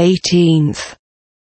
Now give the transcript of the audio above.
eighteenth.